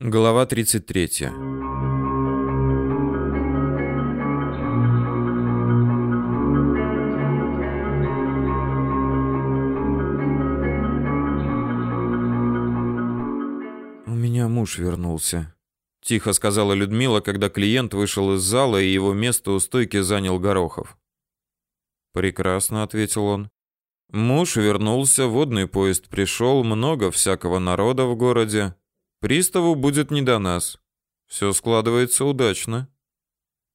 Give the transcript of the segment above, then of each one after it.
Глава 33. У меня муж вернулся, тихо сказала Людмила, когда клиент вышел из зала и его место у стойки занял Горохов. Прекрасно, ответил он. Муж вернулся, водный поезд пришел, много всякого народа в городе. Приставу будет не до нас. Все складывается удачно.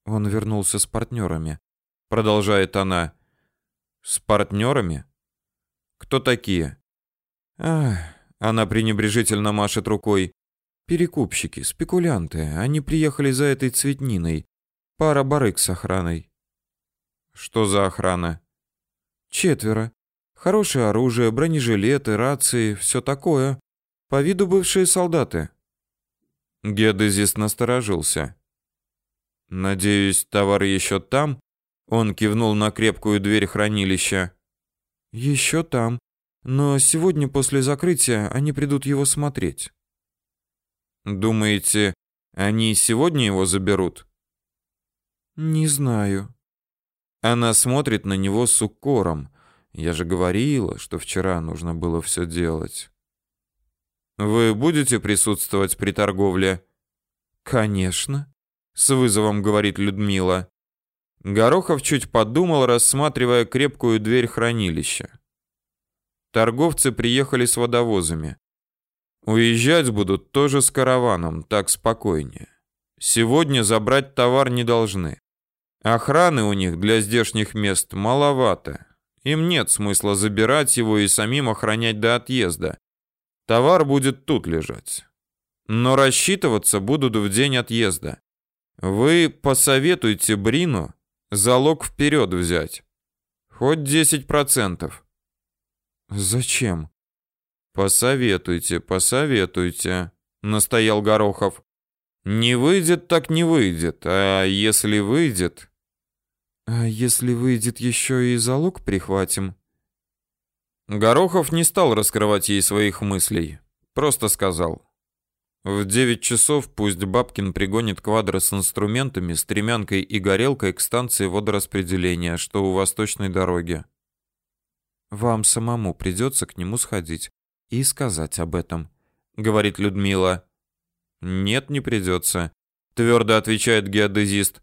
Он вернулся с партнерами. Продолжает она. С партнерами? Кто такие? Ах, она пренебрежительно машет рукой. Перекупщики, спекулянты. Они приехали за этой цветниной. Пара барыг с охраной. Что за охрана? Четверо. Хорошее оружие, бронежилеты, рации, все такое. По виду бывшие солдаты. Геодезист насторожился. Надеюсь, товар еще там? Он кивнул на крепкую дверь хранилища. Еще там, но сегодня после закрытия они придут его смотреть. Думаете, они сегодня его заберут? Не знаю. Она смотрит на него с укором. Я же говорила, что вчера нужно было все делать. Вы будете присутствовать при торговле? Конечно, с вызовом говорит Людмила. Горохов чуть подумал, рассматривая крепкую дверь хранилища. Торговцы приехали с водовозами. Уезжать будут тоже с караваном, так спокойнее. Сегодня забрать товар не должны. Охраны у них для здешних мест маловато. Им нет смысла забирать его и самим охранять до отъезда. Товар будет тут лежать. Но рассчитываться будут в день отъезда. Вы посоветуйте Брину залог вперед взять. Хоть 10%. Зачем? Посоветуйте, посоветуйте, настоял Горохов. Не выйдет, так не выйдет. А если выйдет... А если выйдет еще и залог прихватим? Горохов не стал раскрывать ей своих мыслей, просто сказал: "В девять часов пусть Бабкин пригонит квадро с инструментами, стремянкой и горелкой к станции водораспределения, что у восточной дороги. Вам самому придется к нему сходить и сказать об этом", говорит Людмила. "Нет, не придется», — твердо отвечает геодезист.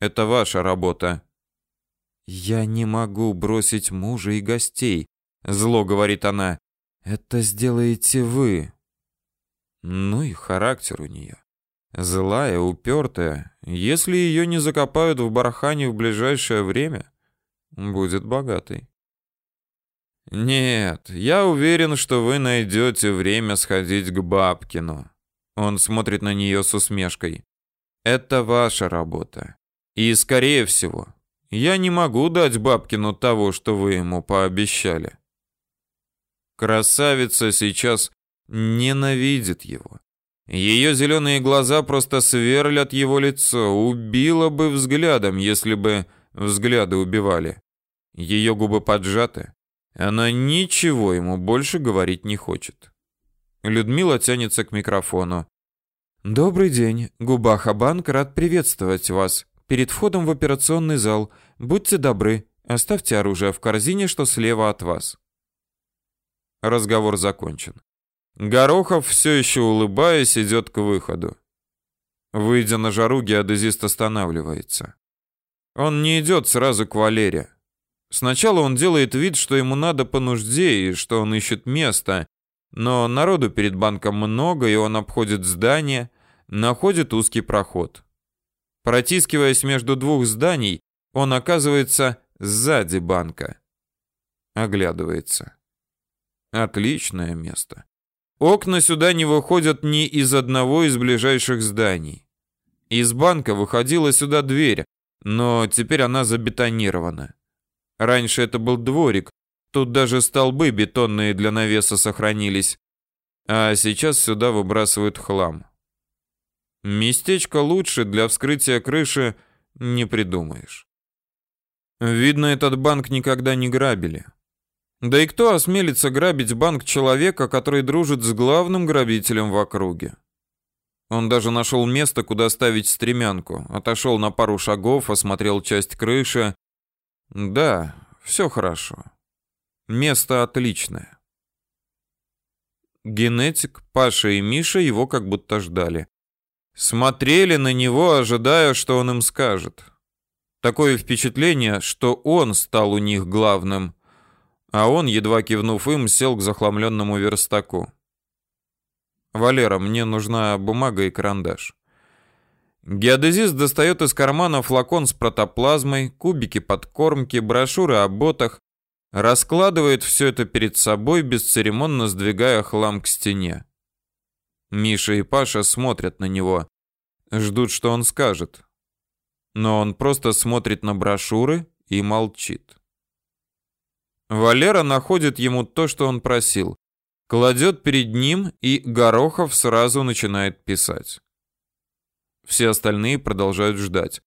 "Это ваша работа". Я не могу бросить мужа и гостей, Зло говорит она. Это сделаете вы. Ну и характер у нее. Злая, упертая. Если ее не закопают в бархане в ближайшее время, будет богатой. Нет, я уверен, что вы найдете время сходить к Бабкину. Он смотрит на нее с усмешкой. Это ваша работа. И скорее всего, я не могу дать Бабкину того, что вы ему пообещали. Красавица сейчас ненавидит его. Ее зеленые глаза просто сверлят его лицо, убила бы взглядом, если бы взгляды убивали. Ее губы поджаты. Она ничего ему больше говорить не хочет. Людмила тянется к микрофону. Добрый день, Губаха Банк рад приветствовать вас. Перед входом в операционный зал будьте добры, оставьте оружие в корзине, что слева от вас. Разговор закончен. Горохов, все еще улыбаясь, идет к выходу. Выйдя на жару, геодезист останавливается. Он не идет сразу к Валере. Сначала он делает вид, что ему надо по нужде и что он ищет место, но народу перед банком много, и он обходит здание, находит узкий проход. Протискиваясь между двух зданий, он оказывается сзади банка. Оглядывается. Отличное место. Окна сюда не выходят ни из одного из ближайших зданий. Из банка выходила сюда дверь, но теперь она забетонирована. Раньше это был дворик, тут даже столбы бетонные для навеса сохранились, а сейчас сюда выбрасывают хлам. Местечко лучше для вскрытия крыши не придумаешь. Видно, этот банк никогда не грабили. Да и кто осмелится грабить банк человека, который дружит с главным грабителем в округе? Он даже нашел место, куда ставить стремянку. Отошел на пару шагов, осмотрел часть крыши. Да, все хорошо. Место отличное. Генетик, Паша и Миша его как будто ждали. Смотрели на него, ожидая, что он им скажет. Такое впечатление, что он стал у них главным, а он, едва кивнув им, сел к захламленному верстаку. «Валера, мне нужна бумага и карандаш». Геодезист достает из кармана флакон с протоплазмой, кубики подкормки, брошюры о ботах, раскладывает все это перед собой, бесцеремонно сдвигая хлам к стене. Миша и Паша смотрят на него, ждут, что он скажет. Но он просто смотрит на брошюры и молчит. Валера находит ему то, что он просил кладет перед ним, и Горохов сразу начинает писать. Все остальные продолжают ждать.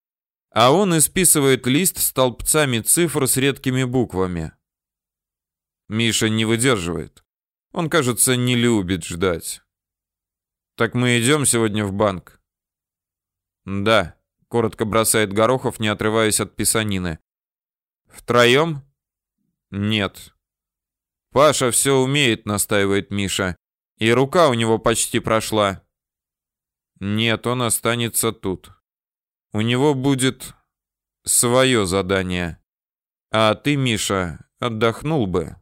А он исписывает лист столбцами цифр с редкими буквами. Миша не выдерживает. Он, кажется, не любит ждать. Так мы идем сегодня в банк? Да, коротко бросает Горохов, не отрываясь от писанины. Втроем? Нет. Паша все умеет, настаивает Миша. И рука у него почти прошла. Нет, он останется тут. У него будет свое задание. А ты, Миша, отдохнул бы.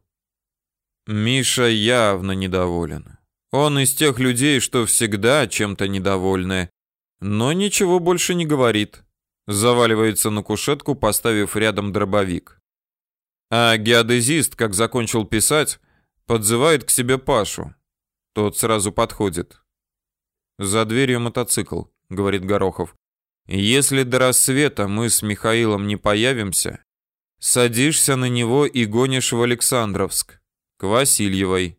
Миша явно недоволен. Он из тех людей, что всегда чем-то недовольны, но ничего больше не говорит. Заваливается на кушетку, поставив рядом дробовик. А геодезист, как закончил писать, подзывает к себе Пашу. Тот сразу подходит. «За дверью мотоцикл», — говорит Горохов. «Если до рассвета мы с Михаилом не появимся, садишься на него и гонишь в Александровск, к Васильевой».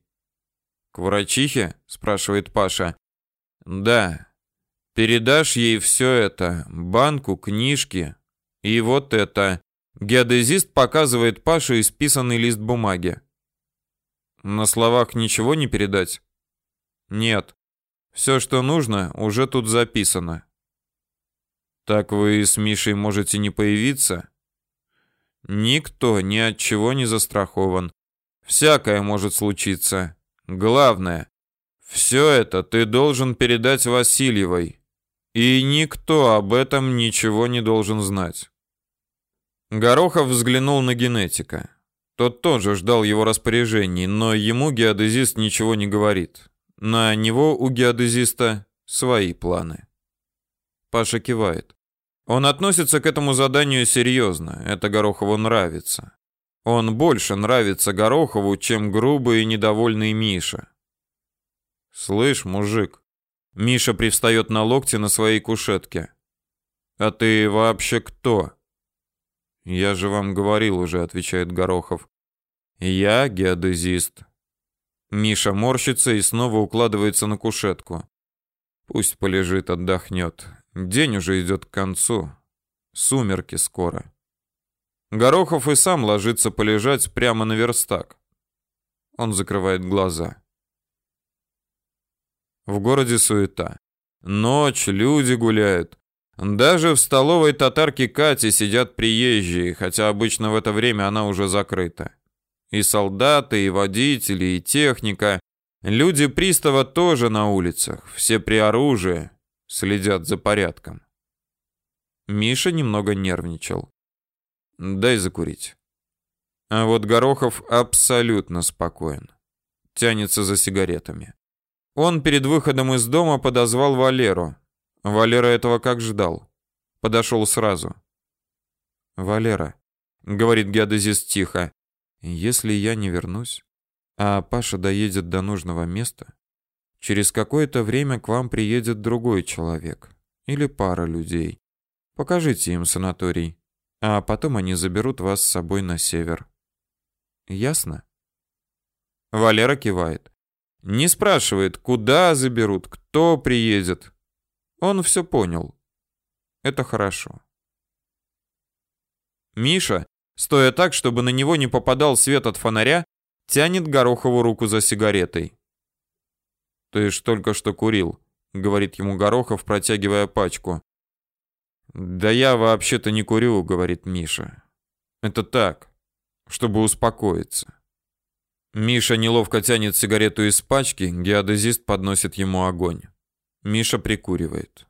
«К врачихе?» — спрашивает Паша. «Да. Передашь ей все это, банку, книжки и вот это. Геодезист показывает Паше исписанный лист бумаги. На словах ничего не передать? Нет. Все, что нужно, уже тут записано. Так вы с Мишей можете не появиться? Никто ни от чего не застрахован. Всякое может случиться. Главное, все это ты должен передать Васильевой. И никто об этом ничего не должен знать. Горохов взглянул на генетика. Тот тоже ждал его распоряжений, но ему геодезист ничего не говорит. На него у геодезиста свои планы. Паша кивает. Он относится к этому заданию серьезно. Это Горохову нравится. Он больше нравится Горохову, чем грубый и недовольный Миша. Слышь, мужик. Миша привстает на локте на своей кушетке. А ты вообще кто? Я же вам говорил уже, отвечает Горохов. Я геодезист. Миша морщится и снова укладывается на кушетку. Пусть полежит, отдохнет. День уже идет к концу. Сумерки скоро. Горохов и сам ложится полежать прямо на верстак. Он закрывает глаза. В городе суета. Ночь, люди гуляют. Даже в столовой татарки Кати сидят приезжие, хотя обычно в это время она уже закрыта. И солдаты, и водители, и техника. Люди пристава тоже на улицах, все при оружии, следят за порядком. Миша немного нервничал. Дай закурить. А вот Горохов абсолютно спокоен. Тянется за сигаретами. Он перед выходом из дома подозвал Валеру. Валера этого как ждал. Подошел сразу. «Валера», — говорит геодезист тихо, — «если я не вернусь, а Паша доедет до нужного места, через какое-то время к вам приедет другой человек или пара людей. Покажите им санаторий, а потом они заберут вас с собой на север. Ясно?» Валера кивает. Не спрашивает, куда заберут, кто приедет. Он все понял. Это хорошо. Миша, стоя так, чтобы на него не попадал свет от фонаря, тянет Горохову руку за сигаретой. «Ты ж только что курил», — говорит ему Горохов, протягивая пачку. Да я вообще-то не курю, говорит Миша. Это так, чтобы успокоиться. Миша неловко тянет сигарету из пачки, геодезист подносит ему огонь. Миша прикуривает.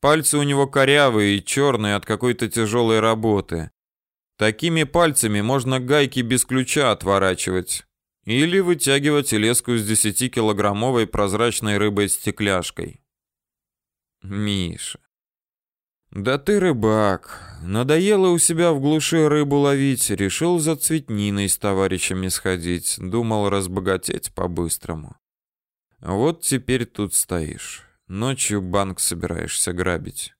Пальцы у него корявые и черные от какой-то тяжелой работы. Такими пальцами можно гайки без ключа отворачивать или вытягивать леску с 10-килограммовой прозрачной рыбой-стекляшкой. Миша. Да ты рыбак. Надоело у себя в глуши рыбу ловить, решил за цветниной с товарищами сходить, думал разбогатеть по-быстрому. Вот теперь тут стоишь. Ночью банк собираешься грабить.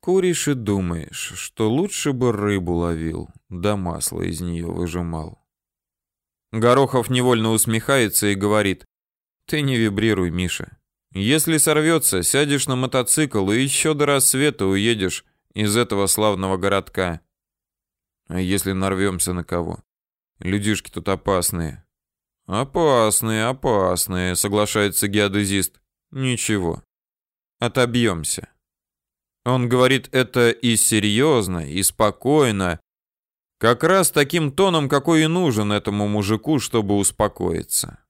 Куришь и думаешь, что лучше бы рыбу ловил, да масло из нее выжимал. Горохов невольно усмехается и говорит: "Ты не вибрируй, Миша. Если сорвется, сядешь на мотоцикл и еще до рассвета уедешь из этого славного городка. А если нарвемся на кого? Людишки тут опасные. Опасные, опасные, соглашается геодезист. Ничего. Отобьемся. Он говорит это и серьезно, и спокойно, как раз таким тоном, какой и нужен этому мужику, чтобы успокоиться.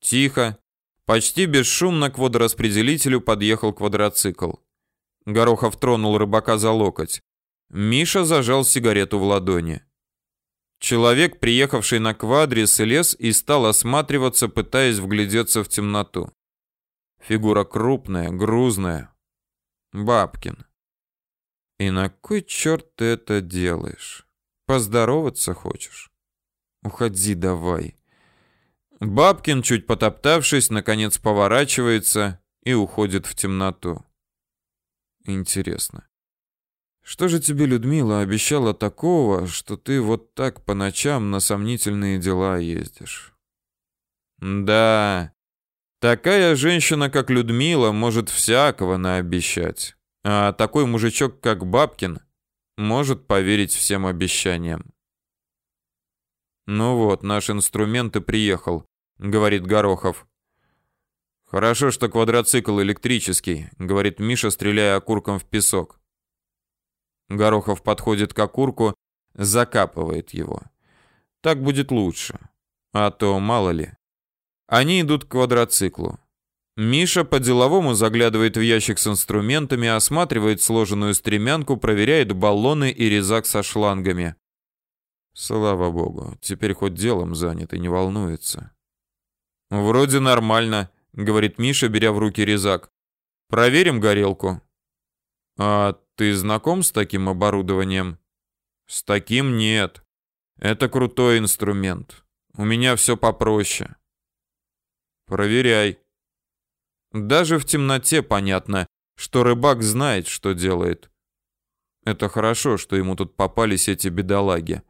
Тихо, Почти бесшумно к водораспределителю подъехал квадроцикл. Горохов тронул рыбака за локоть. Миша зажал сигарету в ладони. Человек, приехавший на квадре, слез и стал осматриваться, пытаясь вглядеться в темноту. Фигура крупная, грузная. Бабкин. И на кой черт ты это делаешь? Поздороваться хочешь? Уходи давай. Бабкин, чуть потоптавшись, наконец поворачивается и уходит в темноту. Интересно. Что же тебе Людмила обещала такого, что ты вот так по ночам на сомнительные дела ездишь? Да. Такая женщина, как Людмила, может всякого наобещать. А такой мужичок, как Бабкин, может поверить всем обещаниям. Ну вот, наш инструмент и приехал, говорит Горохов. Хорошо, что квадроцикл электрический, говорит Миша, стреляя окурком в песок. Горохов подходит к окурку, закапывает его. Так будет лучше. А то мало ли. Они идут к квадроциклу. Миша по-деловому заглядывает в ящик с инструментами, осматривает сложенную стремянку, проверяет баллоны и резак со шлангами. Слава богу, теперь хоть делом занят и не волнуется. Вроде нормально, говорит Миша, беря в руки резак. Проверим горелку. А ты знаком с таким оборудованием? С таким нет. Это крутой инструмент. У меня все попроще. Проверяй. Даже в темноте понятно, что рыбак знает, что делает. Это хорошо, что ему тут попались эти бедолаги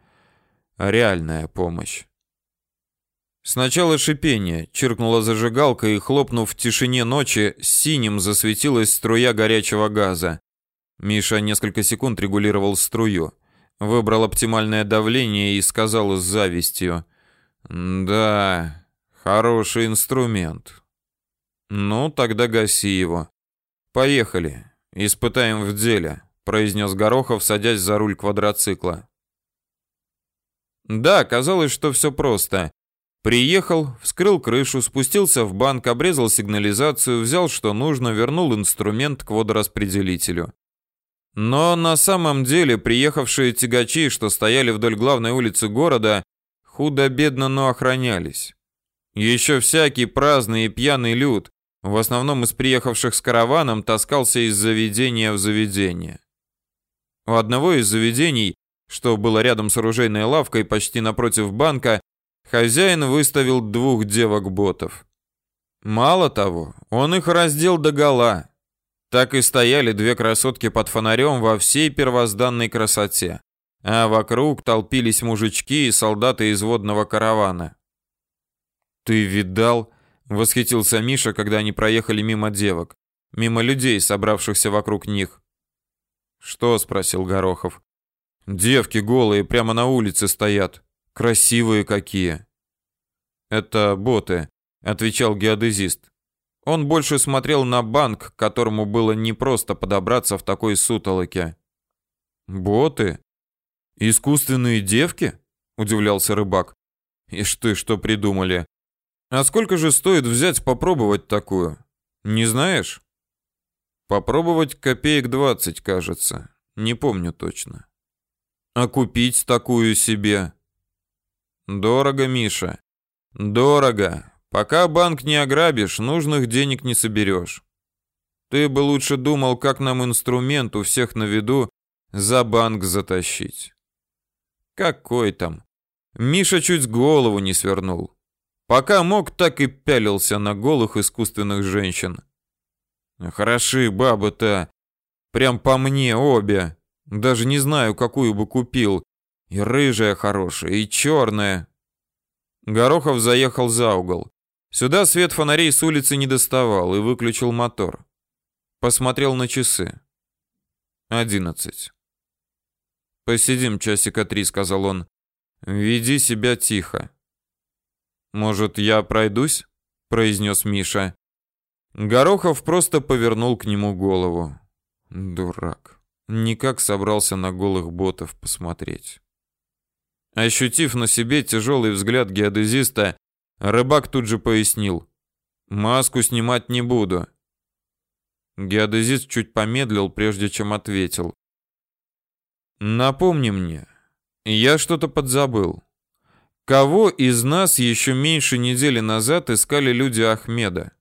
реальная помощь. Сначала шипение, чиркнула зажигалка и, хлопнув в тишине ночи, синим засветилась струя горячего газа. Миша несколько секунд регулировал струю, выбрал оптимальное давление и сказал с завистью: "Да, хороший инструмент. Ну, тогда гаси его. Поехали, испытаем в деле", произнес Горохов, садясь за руль квадроцикла. Да, казалось, что все просто. Приехал, вскрыл крышу, спустился в банк, обрезал сигнализацию, взял что нужно, вернул инструмент к водораспределителю. Но на самом деле приехавшие тягачи, что стояли вдоль главной улицы города, худо-бедно, но охранялись. Еще всякий праздный и пьяный люд, в основном из приехавших с караваном, таскался из заведения в заведение. У одного из заведений что было рядом с оружейной лавкой почти напротив банка, хозяин выставил двух девок-ботов. Мало того, он их раздел догола. Так и стояли две красотки под фонарем во всей первозданной красоте, а вокруг толпились мужички и солдаты из водного каравана. «Ты видал?» — восхитился Миша, когда они проехали мимо девок, мимо людей, собравшихся вокруг них. «Что?» — спросил Горохов. Девки голые прямо на улице стоят. Красивые какие. Это боты, отвечал геодезист. Он больше смотрел на банк, к которому было непросто подобраться в такой сутолоке. «Боты? Искусственные девки?» — удивлялся рыбак. «Ишь ты, что придумали? А сколько же стоит взять попробовать такую? Не знаешь?» «Попробовать копеек двадцать, кажется. Не помню точно». «А купить такую себе?» «Дорого, Миша. Дорого. Пока банк не ограбишь, нужных денег не соберешь. Ты бы лучше думал, как нам инструмент у всех на виду за банк затащить. Какой там? Миша чуть голову не свернул. Пока мог, так и пялился на голых искусственных женщин. Хороши бабы-то. Прям по мне обе. Даже не знаю, какую бы купил. И рыжая хорошая, и черная. Горохов заехал за угол. Сюда свет фонарей с улицы не доставал и выключил мотор. Посмотрел на часы. Одиннадцать. «Посидим часика три», — сказал он. «Веди себя тихо». «Может, я пройдусь?» — произнес Миша. Горохов просто повернул к нему голову. Дурак. Никак собрался на голых ботов посмотреть. Ощутив на себе тяжелый взгляд геодезиста, Рыбак тут же пояснил. «Маску снимать не буду». Геодезист чуть помедлил, прежде чем ответил. «Напомни мне, я что-то подзабыл. Кого из нас еще меньше недели назад искали люди Ахмеда?»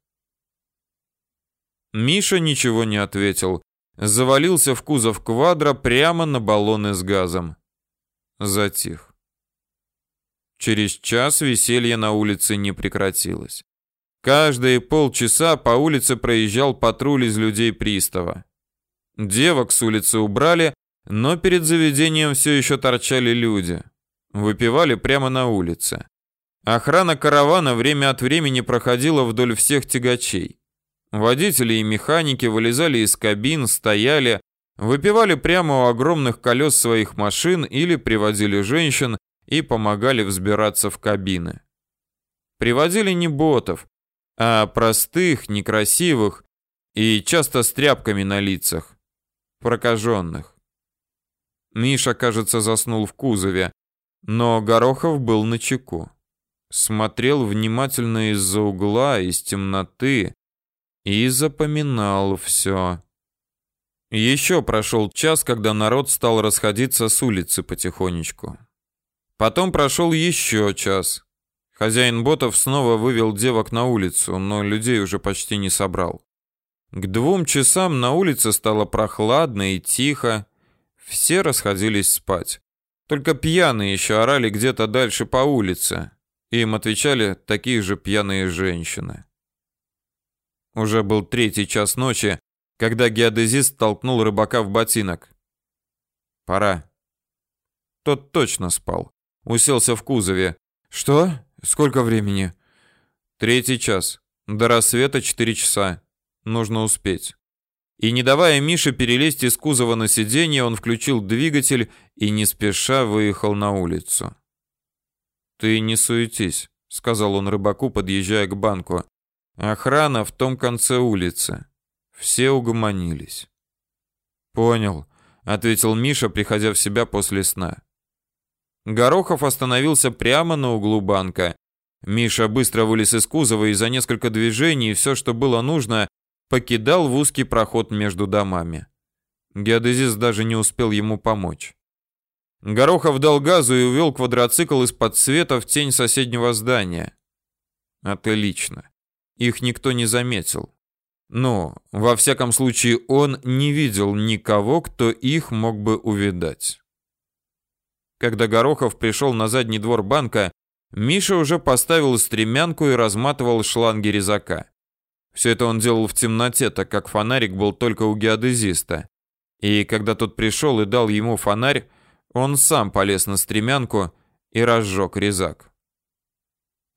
Миша ничего не ответил. Завалился в кузов квадра прямо на баллоны с газом. Затих. Через час веселье на улице не прекратилось. Каждые полчаса по улице проезжал патруль из людей пристава. Девок с улицы убрали, но перед заведением все еще торчали люди. Выпивали прямо на улице. Охрана каравана время от времени проходила вдоль всех тягачей. Водители и механики вылезали из кабин, стояли, выпивали прямо у огромных колес своих машин или приводили женщин, и помогали взбираться в кабины. Привозили не ботов, а простых, некрасивых и часто с тряпками на лицах, прокаженных. Миша, кажется, заснул в кузове, но Горохов был на чеку. Смотрел внимательно из-за угла, из темноты и запоминал все. Еще прошел час, когда народ стал расходиться с улицы потихонечку. Потом прошел еще час. Хозяин ботов снова вывел девок на улицу, но людей уже почти не собрал. К двум часам на улице стало прохладно и тихо. Все расходились спать. Только пьяные еще орали где-то дальше по улице. Им отвечали такие же пьяные женщины. Уже был третий час ночи, когда геодезист толкнул рыбака в ботинок. «Пора». Тот точно спал. Уселся в кузове. Что? Сколько времени? Третий час. До рассвета четыре часа. Нужно успеть. И не давая Мише перелезть из кузова на сиденье, он включил двигатель и не спеша выехал на улицу. Ты не суетись, сказал он рыбаку, подъезжая к банку. Охрана в том конце улицы. Все угомонились. Понял, ответил Миша, приходя в себя после сна. Горохов остановился прямо на углу банка. Миша быстро вылез из кузова и за несколько движений все, что было нужно, покидал в узкий проход между домами. Геодезист даже не успел ему помочь. Горохов дал газу и увел квадроцикл из-под света в тень соседнего здания. Отлично. Их никто не заметил. Но, во всяком случае, он не видел никого, кто их мог бы увидать. Когда Горохов пришел на задний двор банка, Миша уже поставил стремянку и разматывал шланги резака. Все это он делал в темноте, так как фонарик был только у геодезиста. И когда тот пришел и дал ему фонарь, он сам полез на стремянку и разжег резак.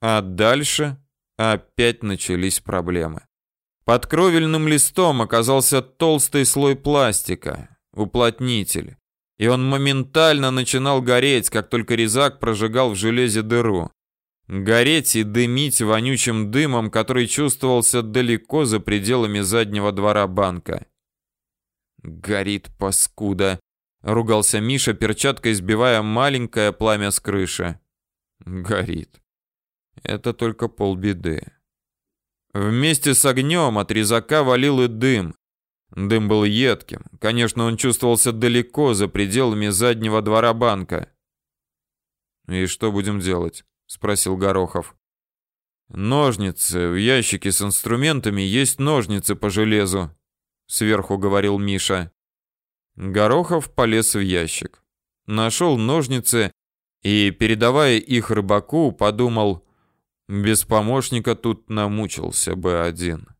А дальше опять начались проблемы. Под кровельным листом оказался толстый слой пластика, уплотнитель и он моментально начинал гореть, как только резак прожигал в железе дыру. Гореть и дымить вонючим дымом, который чувствовался далеко за пределами заднего двора банка. «Горит паскуда!» — ругался Миша, перчаткой сбивая маленькое пламя с крыши. «Горит. Это только полбеды». Вместе с огнем от резака валил и дым. Дым был едким. Конечно, он чувствовался далеко за пределами заднего двора банка. «И что будем делать?» — спросил Горохов. «Ножницы. В ящике с инструментами есть ножницы по железу», — сверху говорил Миша. Горохов полез в ящик. Нашел ножницы и, передавая их рыбаку, подумал, без помощника тут намучился бы один.